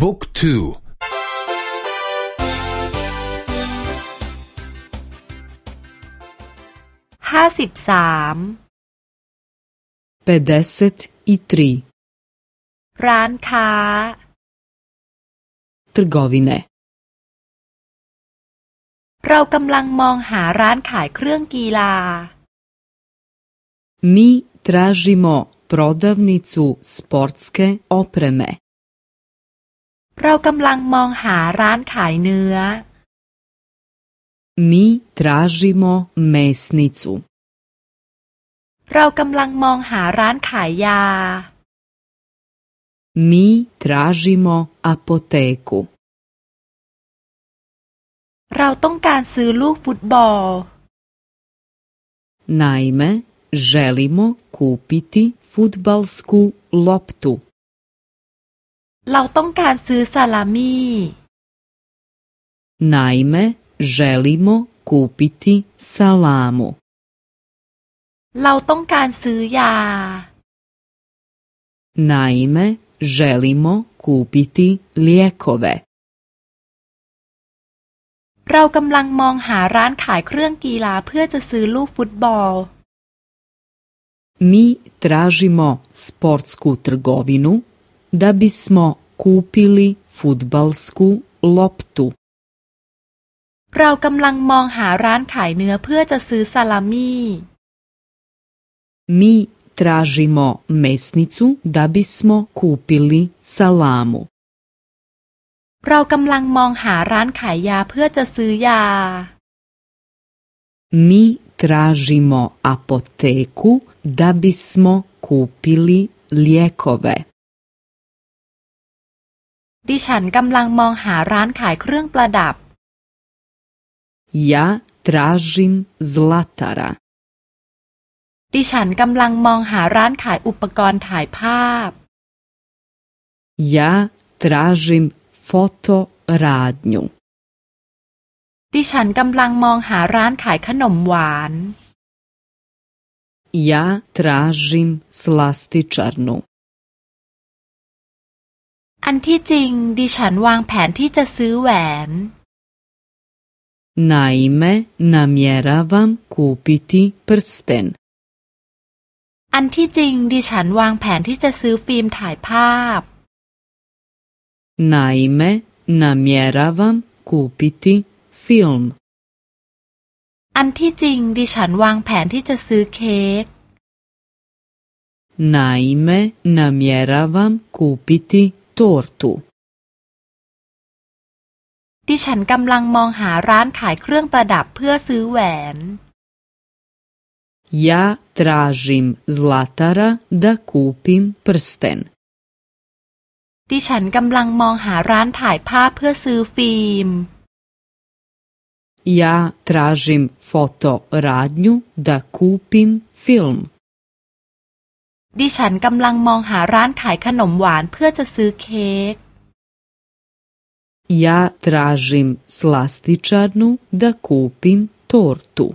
บุ๊กทูห้าสิบสามเปเดสต์อีทรีร้านค้า trgovine เรากำลังมองหาร้านขายเครื่องกีฬา Mi tražimo prodavnicu sportske opreme เรากำลังมองหาร้านขายเนื้อ Mi tražimo mesnicu เรากำลังมองหาร้านขายยา Mi tražimo apoteku เราต้องการซื้อลูกฟุตบอล Naime, želimo kupiti futbalsku loptu. เราต้องการซื้อซาลามี่ Naime, želimo kupiti salamu. เราต้องการซื้อยา Naime, želimo kupiti lijekove. เรากำลังมองหาร้านขายเครื่องกีฬาเพื่อจะซื้อลูกฟุตบอล Mi tražimo sportsku trgovinu da bismo kupili futbalsku loptu. เรากำลังมองหาร้านขายเนื้อเพื่อจะซื้อซาลามี่ Mi tražimo mesnicu da bismo kupili salamu. เรากำลังมองหาร้านขายยาเพื่อจะซื้อยา Mi tražimo apoteku da bismo kupili lijekove. ดิฉันกำลังมองหาร้านขายเครื่องประดับ Ja tražim zlatara. ดิฉันกำลังมองหาร้านขายอุปกรณ์ถ่ายภาพ Ja tražim fotoradnju. ดิฉันกำลังมองหาร้านขายขนมหวาน Ja tražim slastičarnu. อันที่จริงดิฉันวางแผนที่จะซื้อแหวน Naime, namjeravam kupiti prsten. อันที่จริงดิฉันวางแผนที่จะซื้อฟิล์มถ่ายภาพ Naime, namjeravam kupiti film. อันที่จริงดิฉันวางแผนที่จะซื้อเค้ก Naime, namjeravam kupiti tortu. ดิฉันกำลังมองหาร้านขายเครื่องประดับเพื่อซื้อแหวน Ja tražim zlatara da kupim prsten. ดิฉันกำลังมองหาร้านถ่ายภาพเพื่อซื้อฟิล์ม Ja tražim fotoradnju da kupim film. ดิฉันกำลังมองหาร้านขายขนมหวานเพื่อจะซื้อเค้ก Ja tražim slastičarnu da kupim tortu.